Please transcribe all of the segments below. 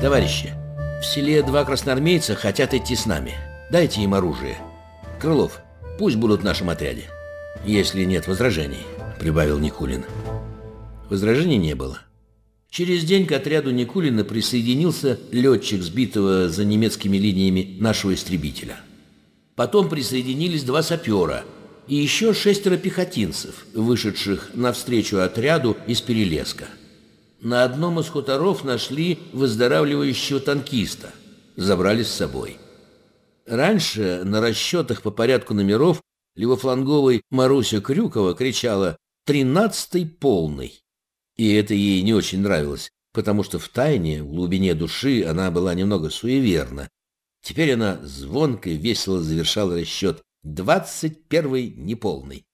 Товарищи, в селе два красноармейца хотят идти с нами. Дайте им оружие. Крылов, пусть будут в нашем отряде. Если нет возражений, прибавил Никулин. Возражений не было. Через день к отряду Никулина присоединился летчик, сбитого за немецкими линиями нашего истребителя. Потом присоединились два сапера и еще шестеро пехотинцев, вышедших навстречу отряду из Перелеска. На одном из хуторов нашли выздоравливающего танкиста, забрали с собой. Раньше на расчетах по порядку номеров левофланговой Маруся Крюкова кричала «тринадцатый полный». И это ей не очень нравилось, потому что в тайне, в глубине души она была немного суеверна. Теперь она звонко и весело завершала расчет «двадцать первый неполный».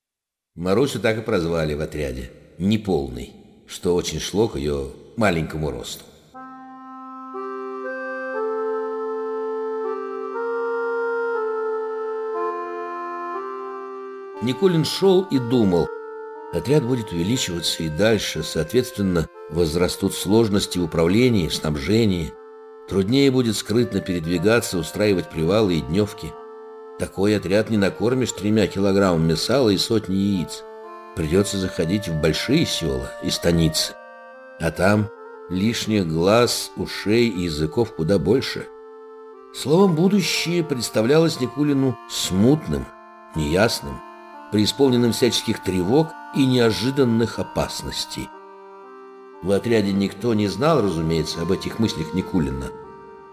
Марусю так и прозвали в отряде «неполный», что очень шло к ее маленькому росту. Николин шел и думал – Отряд будет увеличиваться и дальше, соответственно, возрастут сложности в управлении, снабжении. Труднее будет скрытно передвигаться, устраивать привалы и дневки. Такой отряд не накормишь тремя килограммами сала и сотни яиц. Придется заходить в большие села и станицы. А там лишних глаз, ушей и языков куда больше. Словом, будущее представлялось Никулину смутным, неясным, преисполненным всяческих тревог и неожиданных опасностей. В отряде никто не знал, разумеется, об этих мыслях Никулина.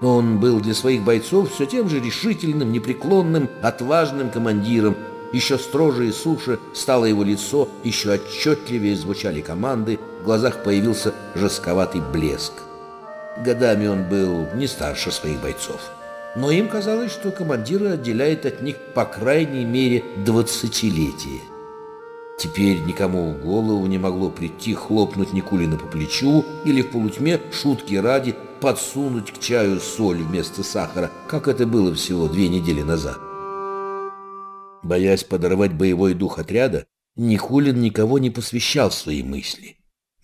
Он был для своих бойцов все тем же решительным, непреклонным, отважным командиром. Еще строже и суше стало его лицо, еще отчетливее звучали команды, в глазах появился жестковатый блеск. Годами он был не старше своих бойцов. Но им казалось, что командира отделяет от них по крайней мере двадцатилетие. Теперь никому в голову не могло прийти хлопнуть Никулина по плечу или в полутьме шутки ради подсунуть к чаю соль вместо сахара, как это было всего две недели назад. Боясь подорвать боевой дух отряда, Никулин никого не посвящал свои мысли.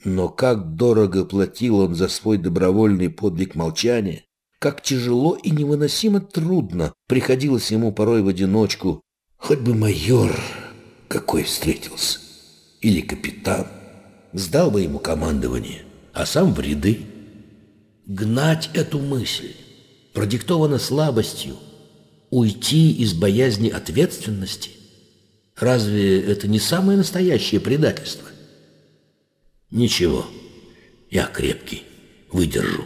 Но как дорого платил он за свой добровольный подвиг молчания, как тяжело и невыносимо трудно приходилось ему порой в одиночку, хоть бы майор какой встретился. Или капитан. Сдал бы ему командование, а сам в ряды. Гнать эту мысль, продиктовано слабостью, уйти из боязни ответственности. Разве это не самое настоящее предательство? Ничего, я крепкий, выдержу.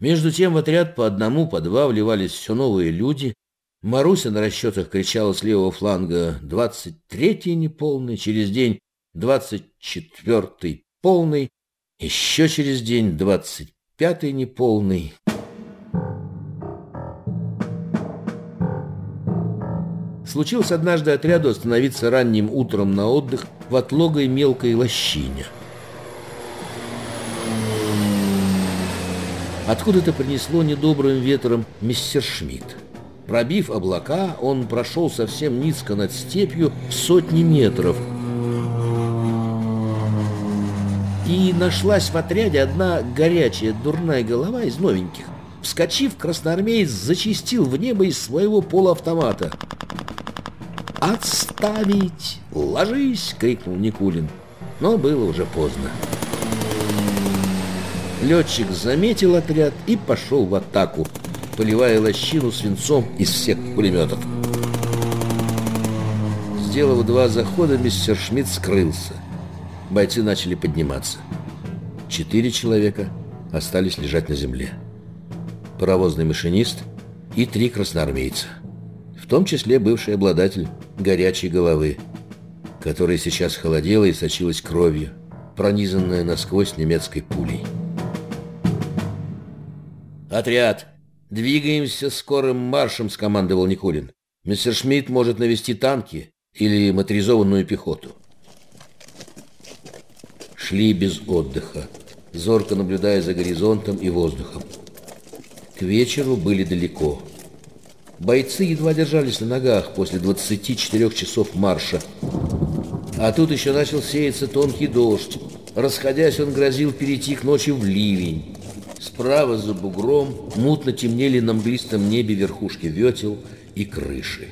Между тем в отряд по одному, по два вливались все новые люди, Маруся на расчетах кричала с левого фланга «двадцать третий неполный», через день «двадцать четвертый полный», еще через день «двадцать пятый неполный». Случилось однажды отряду остановиться ранним утром на отдых в отлогой мелкой лощине. Откуда-то принесло недобрым ветром мистер Шмидт. Пробив облака, он прошел совсем низко над степью сотни метров. И нашлась в отряде одна горячая дурная голова из новеньких. Вскочив, красноармеец зачистил в небо из своего полуавтомата. «Отставить! Ложись!» — крикнул Никулин. Но было уже поздно. Летчик заметил отряд и пошел в атаку поливая лощину свинцом из всех пулеметов. Сделав два захода, мистер Шмидт скрылся. Бойцы начали подниматься. Четыре человека остались лежать на земле. Паровозный машинист и три красноармейца. В том числе бывший обладатель горячей головы, которая сейчас холодела и сочилась кровью, пронизанная насквозь немецкой пулей. «Отряд!» «Двигаемся скорым маршем», — скомандовал Никулин. «Мистер Шмидт может навести танки или моторизованную пехоту». Шли без отдыха, зорко наблюдая за горизонтом и воздухом. К вечеру были далеко. Бойцы едва держались на ногах после 24 часов марша. А тут еще начал сеяться тонкий дождь. Расходясь, он грозил перейти к ночи в ливень. Справа за бугром мутно темнели на мглистом небе верхушки ветел и крыши.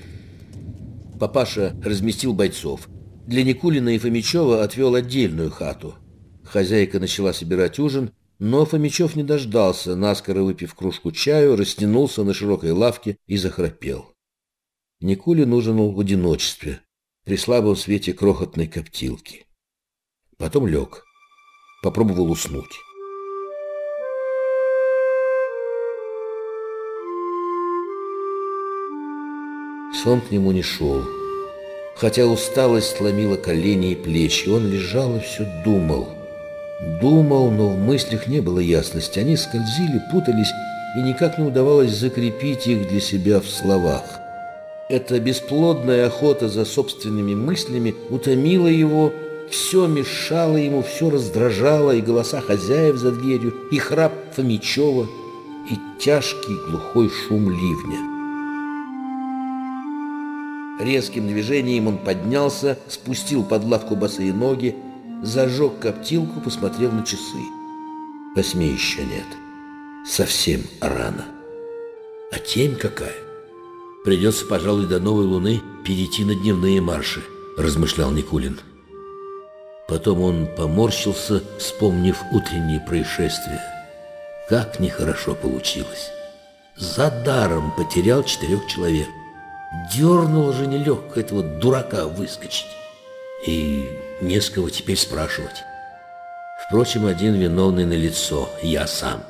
Папаша разместил бойцов. Для Никулина и Фомичева отвел отдельную хату. Хозяйка начала собирать ужин, но Фомичев не дождался, наскоро выпив кружку чаю, растянулся на широкой лавке и захрапел. Никулин ужинал в одиночестве, при слабом свете крохотной коптилки. Потом лег, попробовал уснуть. Сон к нему не шел. Хотя усталость сломила колени и плечи, он лежал и все думал. Думал, но в мыслях не было ясности. Они скользили, путались, и никак не удавалось закрепить их для себя в словах. Эта бесплодная охота за собственными мыслями утомила его, все мешало ему, все раздражало, и голоса хозяев за дверью, и храп Фомичева, и тяжкий глухой шум ливня. Резким движением он поднялся, спустил под лавку босые ноги, зажег коптилку, посмотрел на часы. Восьми еще нет. Совсем рано. А тень какая? Придется, пожалуй, до новой луны перейти на дневные марши, размышлял Никулин. Потом он поморщился, вспомнив утренние происшествия. Как нехорошо получилось. За даром потерял четырех человек. Дернуло же нелегко этого дурака выскочить. И не с кого теперь спрашивать. Впрочем, один виновный на лицо я сам,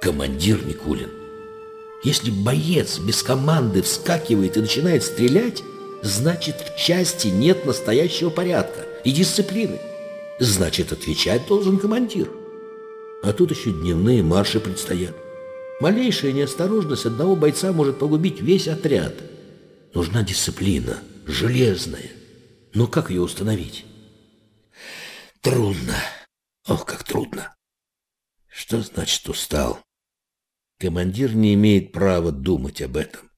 командир Никулин. Если боец без команды вскакивает и начинает стрелять, значит, в части нет настоящего порядка и дисциплины. Значит, отвечать должен командир. А тут еще дневные марши предстоят. Малейшая неосторожность одного бойца может погубить весь отряд – Нужна дисциплина, железная. Но как ее установить? Трудно. Ох, как трудно. Что значит устал? Командир не имеет права думать об этом.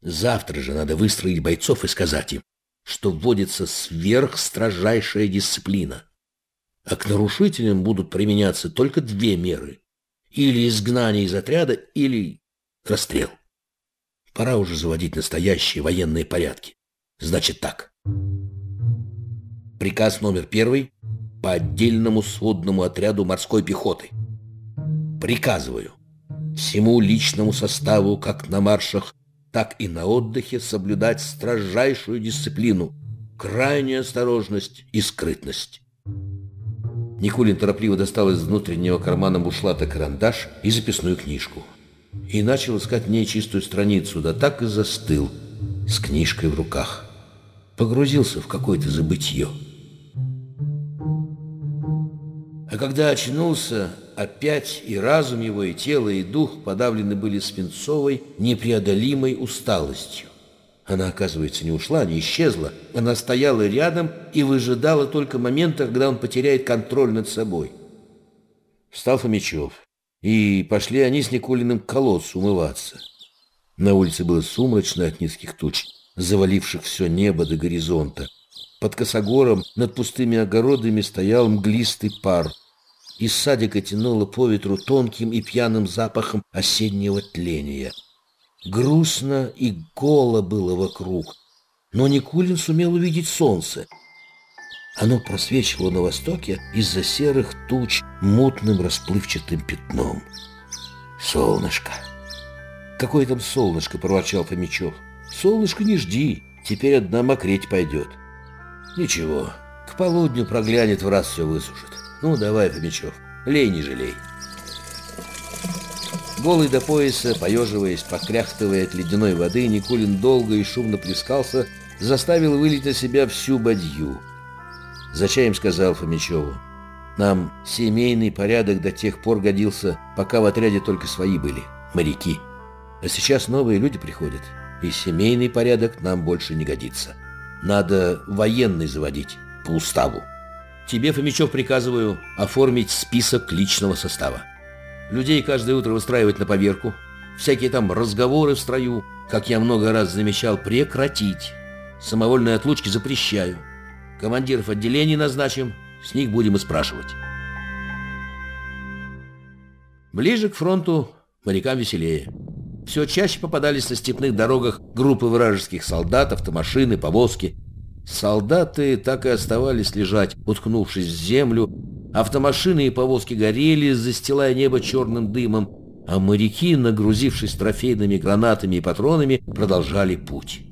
Завтра же надо выстроить бойцов и сказать им, что вводится сверхстрожайшая дисциплина. А к нарушителям будут применяться только две меры. Или изгнание из отряда, или расстрел. Пора уже заводить настоящие военные порядки. Значит так. Приказ номер первый по отдельному сводному отряду морской пехоты. Приказываю всему личному составу как на маршах, так и на отдыхе соблюдать строжайшую дисциплину, крайнюю осторожность и скрытность. Никулин торопливо достал из внутреннего кармана бушлата карандаш и записную книжку и начал искать в ней чистую страницу, да так и застыл с книжкой в руках. Погрузился в какое-то забытье. А когда очнулся, опять и разум его, и тело, и дух подавлены были свинцовой, непреодолимой усталостью. Она, оказывается, не ушла, не исчезла. Она стояла рядом и выжидала только момента, когда он потеряет контроль над собой. Встал Фомичев. И пошли они с Никулиным к колодцу умываться. На улице было сумрачно от низких туч, заваливших все небо до горизонта. Под косогором над пустыми огородами стоял мглистый пар. Из садика тянуло по ветру тонким и пьяным запахом осеннего тления. Грустно и голо было вокруг, но Никулин сумел увидеть солнце — оно просвечивало на востоке из-за серых туч мутным расплывчатым пятном. «Солнышко!» «Какое там солнышко?» – проворчал Фомичев. «Солнышко не жди, теперь одна мокреть пойдет». «Ничего, к полудню проглянет, в раз все высушит. Ну, давай, Фомичев, лей не жалей». Голый до пояса, поеживаясь, покряхтывая от ледяной воды, Никулин долго и шумно плескался, заставил вылить на себя всю бадью – за чаем сказал Фомичеву. Нам семейный порядок до тех пор годился, пока в отряде только свои были, моряки. А сейчас новые люди приходят, и семейный порядок нам больше не годится. Надо военный заводить, по уставу. Тебе, Фомичев, приказываю оформить список личного состава. Людей каждое утро выстраивать на поверку, всякие там разговоры в строю, как я много раз замечал, прекратить. Самовольные отлучки запрещаю. Командиров отделений назначим, с них будем и спрашивать. Ближе к фронту морякам веселее. Все чаще попадались на степных дорогах группы вражеских солдат, автомашины, повозки. Солдаты так и оставались лежать, уткнувшись в землю. Автомашины и повозки горели, застилая небо черным дымом, а моряки, нагрузившись трофейными гранатами и патронами, продолжали путь.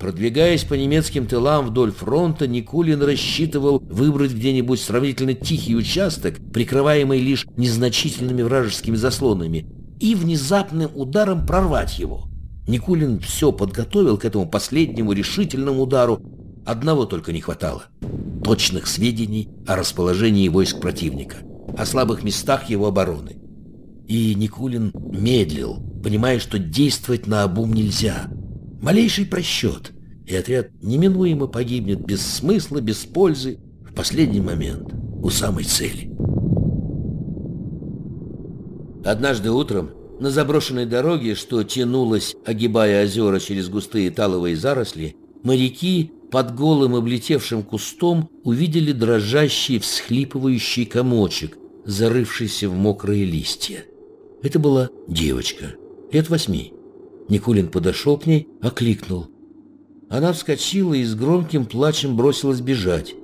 Продвигаясь по немецким тылам вдоль фронта, Никулин рассчитывал выбрать где-нибудь сравнительно тихий участок, прикрываемый лишь незначительными вражескими заслонами, и внезапным ударом прорвать его. Никулин все подготовил к этому последнему решительному удару. Одного только не хватало – точных сведений о расположении войск противника, о слабых местах его обороны. И Никулин медлил, понимая, что действовать на обум нельзя – Малейший просчет, и отряд неминуемо погибнет без смысла, без пользы, в последний момент, у самой цели. Однажды утром на заброшенной дороге, что тянулась, огибая озера через густые таловые заросли, моряки под голым облетевшим кустом увидели дрожащий, всхлипывающий комочек, зарывшийся в мокрые листья. Это была девочка, лет восьми. Никулин подошел к ней, окликнул. Она вскочила и с громким плачем бросилась бежать.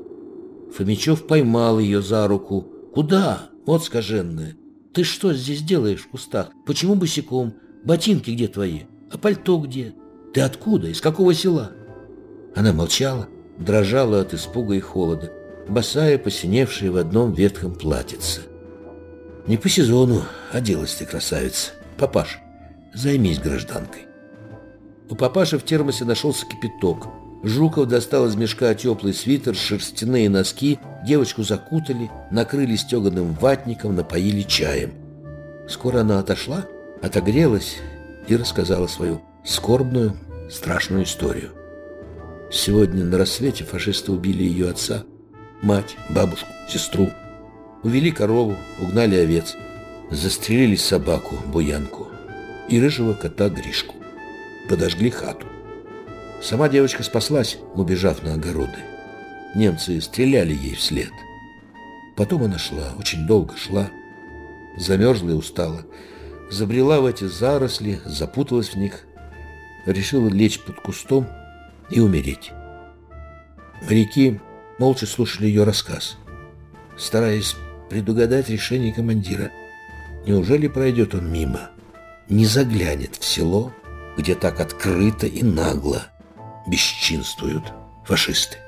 Фомичев поймал ее за руку. «Куда? Вот скаженная. Ты что здесь делаешь в кустах? Почему босиком? Ботинки где твои? А пальто где? Ты откуда? Из какого села?» Она молчала, дрожала от испуга и холода, босая, посиневшая в одном ветхом платьице. «Не по сезону оделась ты, красавица. Папаша, Займись гражданкой. У папаши в термосе нашелся кипяток. Жуков достал из мешка теплый свитер, шерстяные носки, девочку закутали, накрыли стеганым ватником, напоили чаем. Скоро она отошла, отогрелась и рассказала свою скорбную, страшную историю. Сегодня на рассвете фашисты убили ее отца, мать, бабушку, сестру. Увели корову, угнали овец, застрелили собаку, буянку и рыжего кота Гришку. Подожгли хату. Сама девочка спаслась, убежав на огороды. Немцы стреляли ей вслед. Потом она шла, очень долго шла, замерзла и устала, забрела в эти заросли, запуталась в них, решила лечь под кустом и умереть. Моряки молча слушали ее рассказ, стараясь предугадать решение командира. Неужели пройдет он мимо? Не заглянет в село, где так открыто и нагло бесчинствуют фашисты.